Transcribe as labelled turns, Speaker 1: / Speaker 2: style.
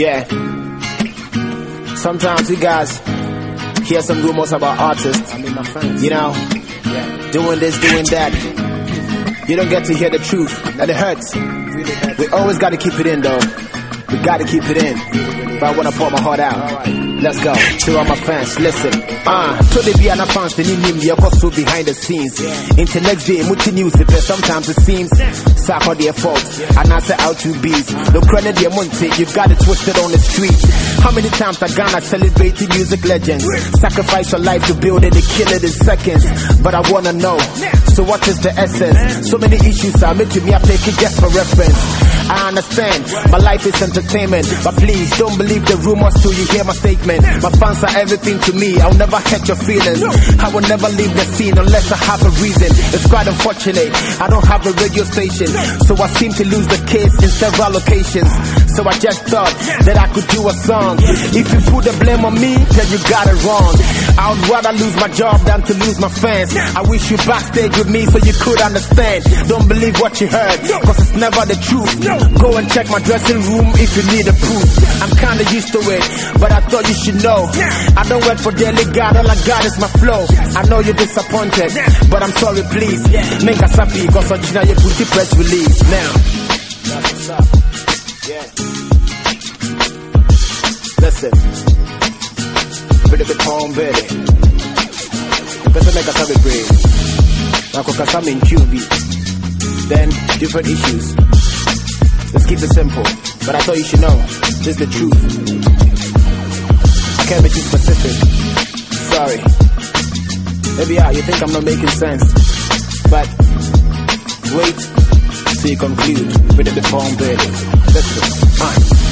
Speaker 1: Yeah. Sometimes we guys hear some rumors about artists.
Speaker 2: I mean, my friends.
Speaker 1: You know,
Speaker 2: Yeah.
Speaker 1: doing this, doing that. You don't get to hear the truth, and it hurts.
Speaker 2: Really.
Speaker 1: We always gotta keep it in though. We gotta keep it in. But I wanna pour my heart out. Let's go. To all my fans, listen. Ah, so they be an fans, they need me, of course, behind the scenes. Into next day, multi news, it sometimes it seems. Sack on their fault, and I say out to bees. No credit, their money, you've got it twisted on the street. How many times I Ghana celebrating music legends? Sacrifice your life to build it, they kill it in seconds. But I wanna know, so what is the essence? So many issues are making me, I take it just for reference. I understand, my life is entertainment, but please don't believe the rumors till you hear my statement. My fans are everything to me, I'll never hurt your feelings. I will never leave the scene unless I have a reason. It's quite unfortunate, I don't have a radio station, so I seem to lose the case in several locations. So I just thought that I could do a song. If you put the blame on me, then you got it wrong. I would rather lose my job than to lose my fans. I wish you backstage with me so you could understand. Don't believe what you heard, cause it's never the truth. Go and check my dressing room if you need a proof. I'm kinda used to it, but I thought you should know. I don't work for Daily God, all I got is my flow. I know you're disappointed, but I'm sorry, please. Make us happy, cause original you put the press release. Now, Pretty bit home, baby. Pesa make a break. Now, cause I'm in QB. Then, different issues. Let's keep it simple. But I thought you should know, this is the truth. I can't be too specific. Sorry. Maybe yeah, you think I'm not making sense. But wait till you conclude with the poem, baby. Listen, uh.